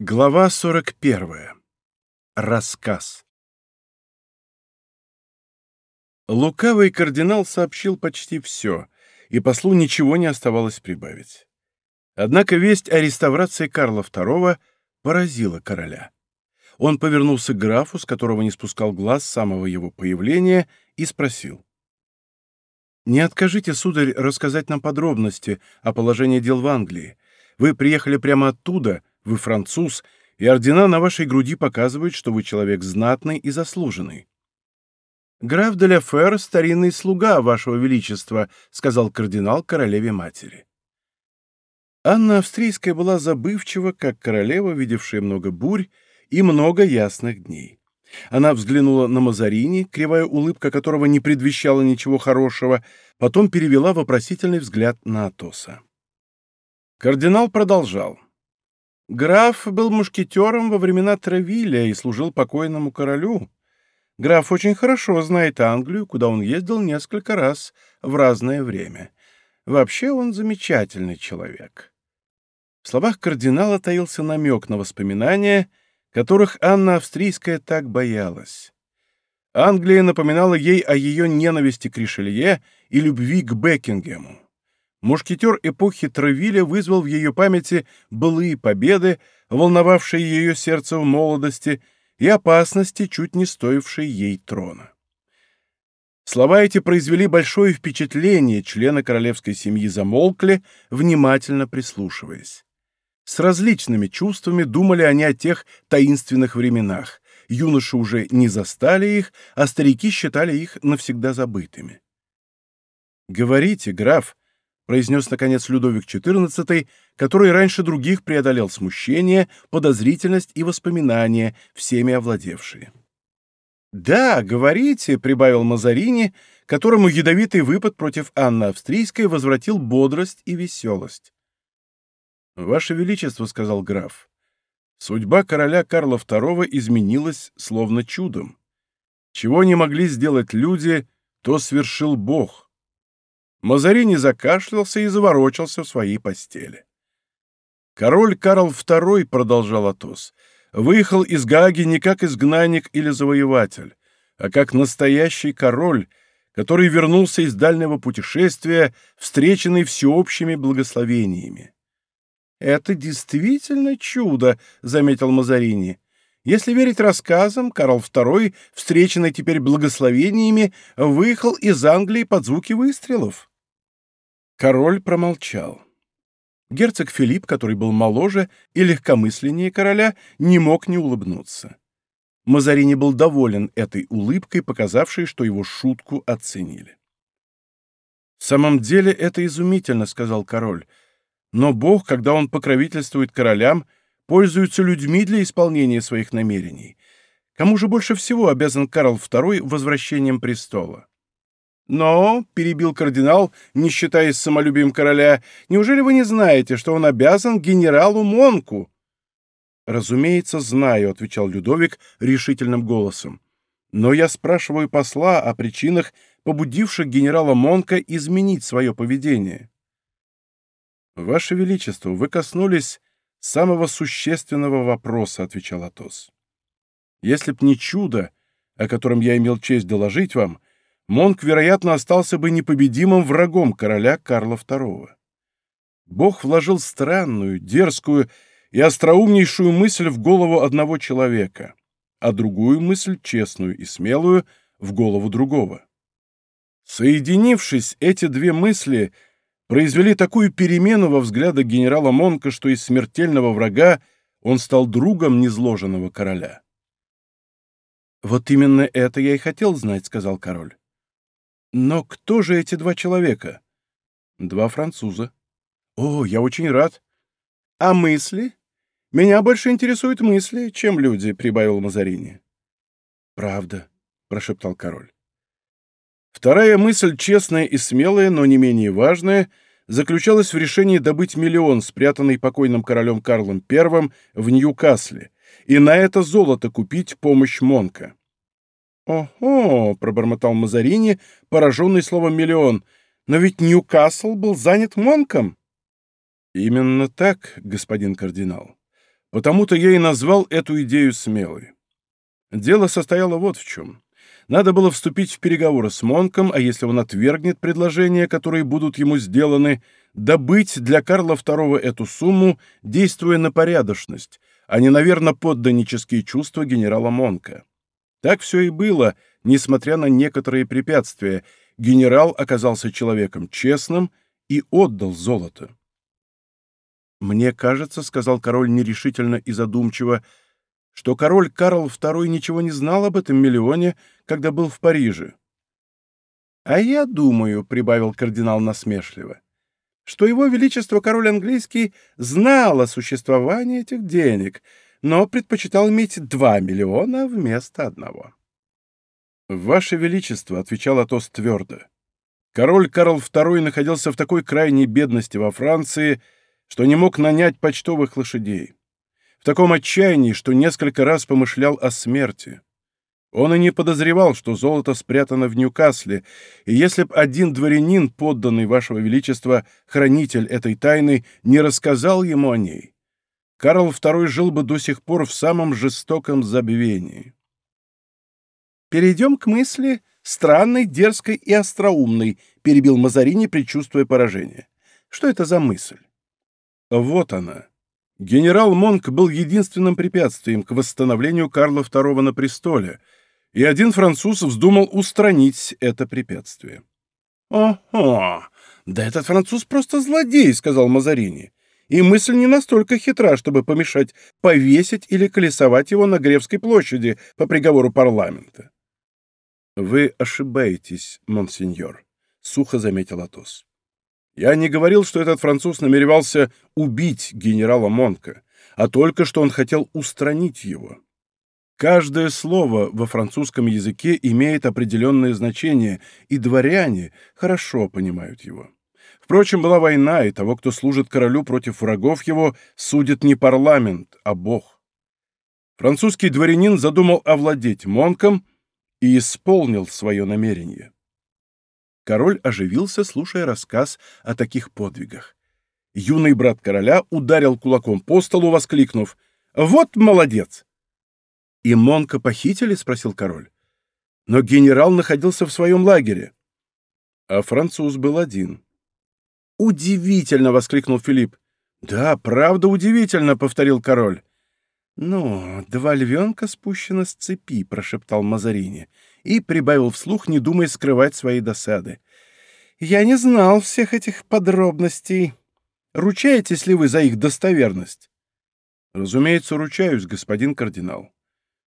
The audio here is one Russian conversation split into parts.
Глава 41. Рассказ. Лукавый кардинал сообщил почти все, и послу ничего не оставалось прибавить. Однако весть о реставрации Карла II поразила короля. Он повернулся к графу, с которого не спускал глаз с самого его появления, и спросил. «Не откажите, сударь, рассказать нам подробности о положении дел в Англии. Вы приехали прямо оттуда, вы француз, и ордена на вашей груди показывают, что вы человек знатный и заслуженный. «Граф де ля Фер — старинный слуга вашего величества», — сказал кардинал королеве-матери. Анна Австрийская была забывчива, как королева, видевшая много бурь и много ясных дней. Она взглянула на Мазарини, кривая улыбка которого не предвещала ничего хорошего, потом перевела вопросительный взгляд на Атоса. Кардинал продолжал. Граф был мушкетером во времена Травиля и служил покойному королю. Граф очень хорошо знает Англию, куда он ездил несколько раз в разное время. Вообще он замечательный человек. В словах кардинала таился намек на воспоминания, которых Анна Австрийская так боялась. Англия напоминала ей о ее ненависти к Ришелье и любви к Бекингему. Мушкетер эпохи Травиля вызвал в ее памяти былые победы, волновавшие ее сердце в молодости, и опасности, чуть не стоившие ей трона. Слова эти произвели большое впечатление, члены королевской семьи замолкли, внимательно прислушиваясь. С различными чувствами думали они о тех таинственных временах. Юноши уже не застали их, а старики считали их навсегда забытыми. «Говорите, граф», произнес, наконец, Людовик XIV, который раньше других преодолел смущение, подозрительность и воспоминания, всеми овладевшие. «Да, говорите», — прибавил Мазарини, которому ядовитый выпад против Анны Австрийской возвратил бодрость и веселость. «Ваше Величество», — сказал граф, — «судьба короля Карла II изменилась словно чудом. Чего не могли сделать люди, то свершил Бог». Мазарини закашлялся и заворочился в своей постели. Король Карл II, продолжал Атос, выехал из Гааги не как изгнанник или завоеватель, а как настоящий король, который вернулся из дальнего путешествия, встреченный всеобщими благословениями. «Это действительно чудо», — заметил Мазарини. «Если верить рассказам, Карл II, встреченный теперь благословениями, выехал из Англии под звуки выстрелов». Король промолчал. Герцог Филипп, который был моложе и легкомысленнее короля, не мог не улыбнуться. Мазарини был доволен этой улыбкой, показавшей, что его шутку оценили. «В самом деле это изумительно», — сказал король. «Но Бог, когда Он покровительствует королям, пользуется людьми для исполнения своих намерений. Кому же больше всего обязан Карл II возвращением престола?» «Но», — перебил кардинал, не считаясь самолюбием короля, «неужели вы не знаете, что он обязан генералу Монку?» «Разумеется, знаю», — отвечал Людовик решительным голосом. «Но я спрашиваю посла о причинах, побудивших генерала Монка изменить свое поведение». «Ваше Величество, вы коснулись самого существенного вопроса», — отвечал Атос. «Если б не чудо, о котором я имел честь доложить вам, — Монк, вероятно, остался бы непобедимым врагом короля Карла II. Бог вложил странную, дерзкую и остроумнейшую мысль в голову одного человека, а другую мысль, честную и смелую, в голову другого. Соединившись, эти две мысли произвели такую перемену во взглядах генерала Монка, что из смертельного врага он стал другом незложенного короля. «Вот именно это я и хотел знать», — сказал король. Но кто же эти два человека? Два француза. О, я очень рад. А мысли? Меня больше интересуют мысли, чем люди, прибавил Мазарини. Правда, прошептал король. Вторая мысль, честная и смелая, но не менее важная, заключалась в решении добыть миллион, спрятанный покойным королем Карлом I в Ньюкасле, и на это золото купить помощь Монка. «Ого!» — пробормотал Мазарини, пораженный словом «миллион». «Но ведь Ньюкасл был занят Монком!» «Именно так, господин кардинал. Потому-то я и назвал эту идею смелой. Дело состояло вот в чем. Надо было вступить в переговоры с Монком, а если он отвергнет предложения, которые будут ему сделаны, добыть для Карла II эту сумму, действуя на порядочность, а не, наверное, подданнические чувства генерала Монка. Так все и было, несмотря на некоторые препятствия. Генерал оказался человеком честным и отдал золото. «Мне кажется, — сказал король нерешительно и задумчиво, — что король Карл II ничего не знал об этом миллионе, когда был в Париже. «А я думаю, — прибавил кардинал насмешливо, — что его величество король английский знал о существовании этих денег, но предпочитал иметь два миллиона вместо одного». «Ваше величество, — отвечал Атос твердо, — король Карл II находился в такой крайней бедности во Франции, что не мог нанять почтовых лошадей в таком отчаянии, что несколько раз помышлял о смерти. Он и не подозревал, что золото спрятано в Ньюкасле, и если б один дворянин, подданный вашего величества, хранитель этой тайны, не рассказал ему о ней, Карл II жил бы до сих пор в самом жестоком забвении. «Перейдем к мысли странной, дерзкой и остроумной», — перебил Мазарини, предчувствуя поражение. «Что это за мысль?» «Вот она», Генерал Монк был единственным препятствием к восстановлению Карла II на престоле, и один француз вздумал устранить это препятствие. «Ого! Да этот француз просто злодей!» — сказал Мазарини. «И мысль не настолько хитра, чтобы помешать повесить или колесовать его на Гревской площади по приговору парламента». «Вы ошибаетесь, монсеньор», — сухо заметил Атос. Я не говорил, что этот француз намеревался убить генерала Монка, а только что он хотел устранить его. Каждое слово во французском языке имеет определенное значение, и дворяне хорошо понимают его. Впрочем, была война, и того, кто служит королю против врагов его, судит не парламент, а Бог. Французский дворянин задумал овладеть Монком и исполнил свое намерение. Король оживился, слушая рассказ о таких подвигах. Юный брат короля ударил кулаком по столу, воскликнув «Вот молодец!» «И Монка похитили?» — спросил король. «Но генерал находился в своем лагере». А француз был один. «Удивительно!» — воскликнул Филипп. «Да, правда удивительно!» — повторил король. «Ну, два львенка спущено с цепи», — прошептал Мазарини и прибавил вслух, не думая скрывать свои досады. «Я не знал всех этих подробностей. Ручаетесь ли вы за их достоверность?» «Разумеется, ручаюсь, господин кардинал,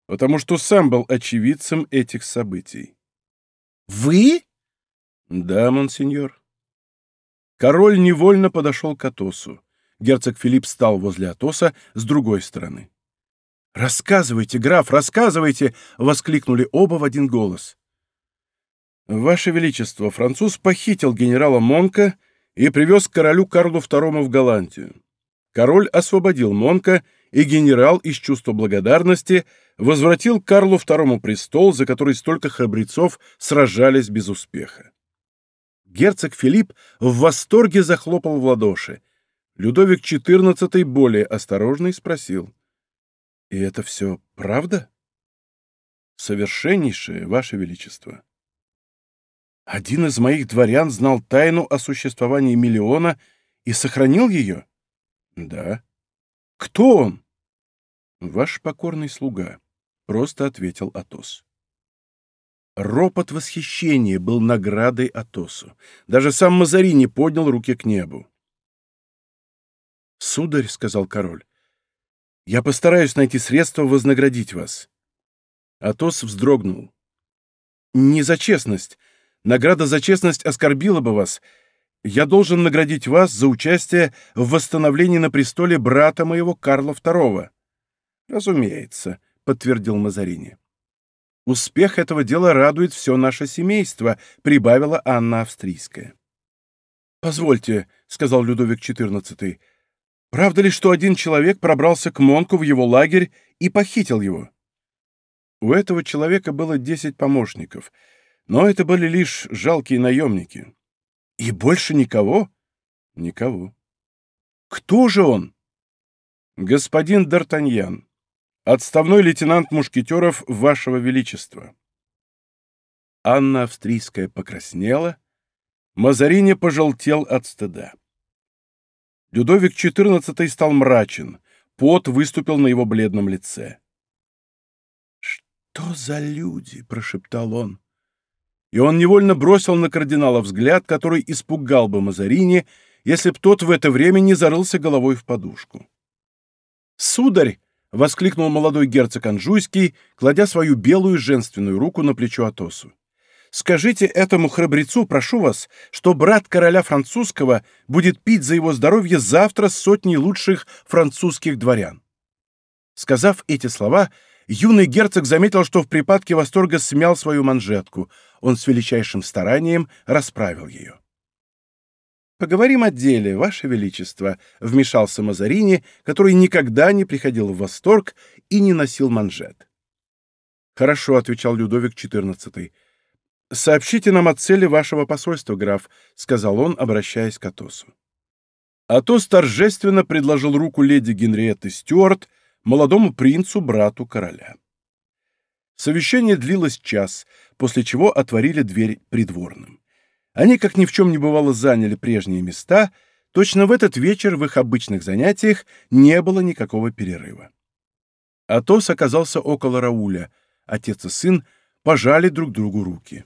потому что сам был очевидцем этих событий». «Вы?» «Да, монсеньор». Король невольно подошел к Атосу. Герцог Филипп стал возле Атоса с другой стороны. «Рассказывайте, граф, рассказывайте!» — воскликнули оба в один голос. «Ваше Величество, француз похитил генерала Монка и привез к королю Карлу II в Голландию. Король освободил Монка, и генерал из чувства благодарности возвратил Карлу II престол, за который столько храбрецов сражались без успеха. Герцог Филипп в восторге захлопал в ладоши. Людовик XIV более осторожный спросил — и это все правда? Совершеннейшее, Ваше Величество. Один из моих дворян знал тайну о существовании миллиона и сохранил ее? Да. Кто он? Ваш покорный слуга, просто ответил Атос. Ропот восхищения был наградой Атосу. Даже сам Мазарини поднял руки к небу. «Сударь», — сказал король, я постараюсь найти средства вознаградить вас». Атос вздрогнул. «Не за честность. Награда за честность оскорбила бы вас. Я должен наградить вас за участие в восстановлении на престоле брата моего Карла II». «Разумеется», — подтвердил Мазарини. «Успех этого дела радует все наше семейство», — прибавила Анна Австрийская. «Позвольте», — сказал Людовик XIV, Правда ли, что один человек пробрался к Монку в его лагерь и похитил его? У этого человека было десять помощников, но это были лишь жалкие наемники. И больше никого? Никого. Кто же он? «Господин Д'Артаньян, отставной лейтенант мушкетеров Вашего Величества». Анна Австрийская покраснела, Мазарини пожелтел от стыда. Людовик XIV стал мрачен, пот выступил на его бледном лице. «Что за люди?» — прошептал он. И он невольно бросил на кардинала взгляд, который испугал бы Мазарини, если б тот в это время не зарылся головой в подушку. «Сударь!» — воскликнул молодой герцог Анжуйский, кладя свою белую женственную руку на плечо Атосу. «Скажите этому храбрецу, прошу вас, что брат короля французского будет пить за его здоровье завтра с сотней лучших французских дворян». Сказав эти слова, юный герцог заметил, что в припадке восторга смял свою манжетку. Он с величайшим старанием расправил ее. «Поговорим о деле, Ваше Величество», — вмешался Мазарини, который никогда не приходил в восторг и не носил манжет. «Хорошо», — отвечал Людовик XIV. «Сообщите нам о цели вашего посольства, граф», — сказал он, обращаясь к Атосу. Атос торжественно предложил руку леди Генриетты Стюарт, молодому принцу, брату короля. Совещание длилось час, после чего отворили дверь придворным. Они, как ни в чем не бывало, заняли прежние места, точно в этот вечер в их обычных занятиях не было никакого перерыва. Атос оказался около Рауля, отец и сын пожали друг другу руки.